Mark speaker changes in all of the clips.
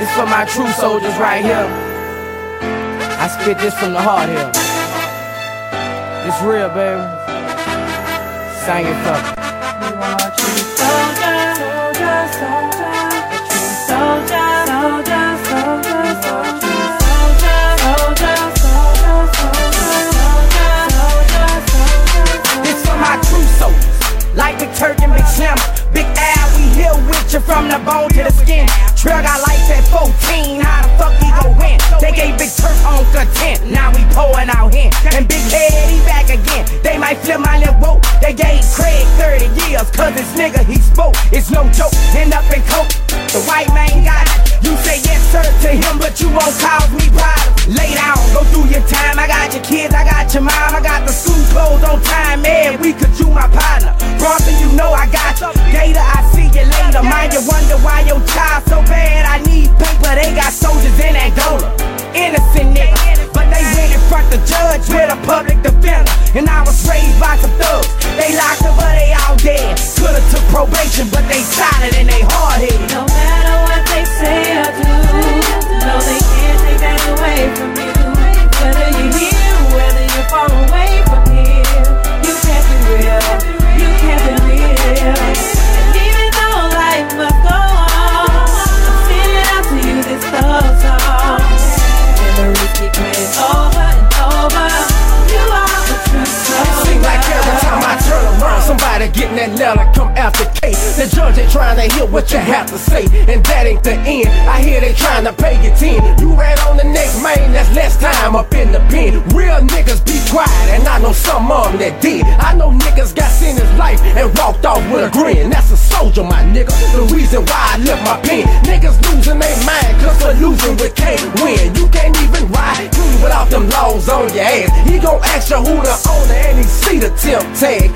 Speaker 1: This for my true soldiers right here. I spit this from the heart here. It's real, baby. Sing it for. To the skin. Trail got lights at 14, how the fuck he gon' win? They gave Big Turk on content, now we pouring out here. And Big Head, he back again. They might flip my lip woke. They gave Craig 30 years, cause this nigga he spoke. It's no joke, end up in coke. The white man got it. You say yes sir to him, but you won't cause me problems. Lay down, go through your time. I got your kids, I got your mom, I got the school clothes on time. Man, we could you my partner. Bronson, you know I got you. Gator, I see you later. Mind you wonder why your child so bad. I need paper, they got soldiers in Angola. Innocent niggas, but they went in front the judge with a public defender. And I was raised by some thugs. They locked
Speaker 2: getting that letter come after case. The judge ain't trying to hear what you have to say, and that ain't the end. I hear they trying to pay you 10. You ran on the next man, that's less time up in the pen. Real niggas be quiet, and I know some of them that did. I know niggas got seen his life and walked off with a grin. That's a soldier, my nigga. The reason why I lift my pen. Niggas losing their mind, cause for losing we can't win. You can't even ride clean without them laws on your ass. He gon' ask you who the owner and he see the tip tag.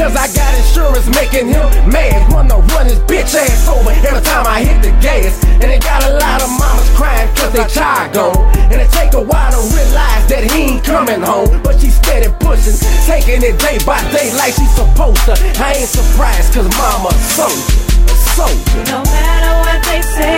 Speaker 2: Cause I got insurance making him mad. Wanna run his bitch ass over every time I hit the gas. And it got a lot of mamas crying cause they child gone. And it take a while to realize that he ain't coming home. But she steady pushing, taking it day by day like she's supposed to. I ain't surprised cause mama a soldier, soldier.
Speaker 3: No matter what they say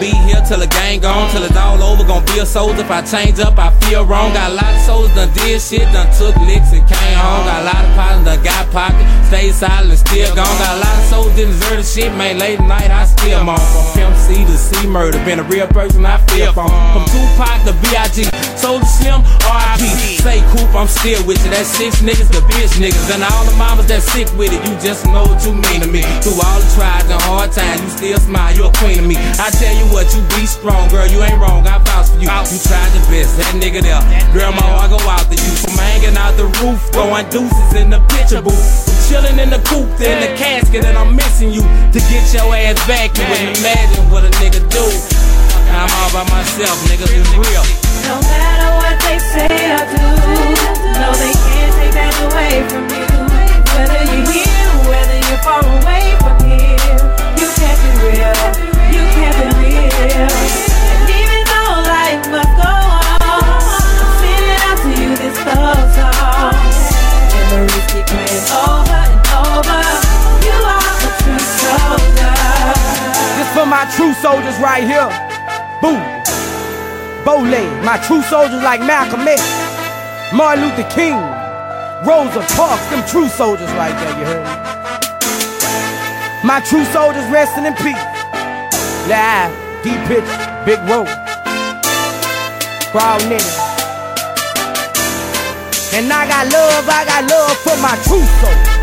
Speaker 3: be
Speaker 4: here till the gang gone, till it's all over. Gonna be a soldier. If I change up, I feel wrong. Got a lot of soldiers done did shit, done took licks and came home. Got a lot of partners done got pocket, stayed silent, still gone. Got a lot of soldiers didn't deserve the shit, man. Late night, I still moan. From Pimp C to C murder, been a real person, I feel from. From Tupac to B.I.G. Soldier Slim, R.I.P. Say Coop, I'm still with you. That six niggas, the bitch niggas. And all the mamas that sick with it, you just know what you mean to me. Through all the trials and hard times, you still smile, You're a queen to me. I tell you what, you be strong, girl, you ain't wrong, I vouch for you. You tried your best, that nigga there. Girl, my I go out to you. From hanging out the roof, throwing deuces in the picture booth. From chilling in the coop, in the casket, and I'm missing you. To get your ass back, you wouldn't imagine what a nigga do. I'm all by myself, niggas is real.
Speaker 1: True soldiers right here. Boom. Bole, my true soldiers like Malcolm X, Martin Luther King, Rosa Parks, them true soldiers right there, you heard me? My true soldiers resting in peace. Live, deep pitch, big road. Crowd niggas. And I got love, I got love for my true soldiers.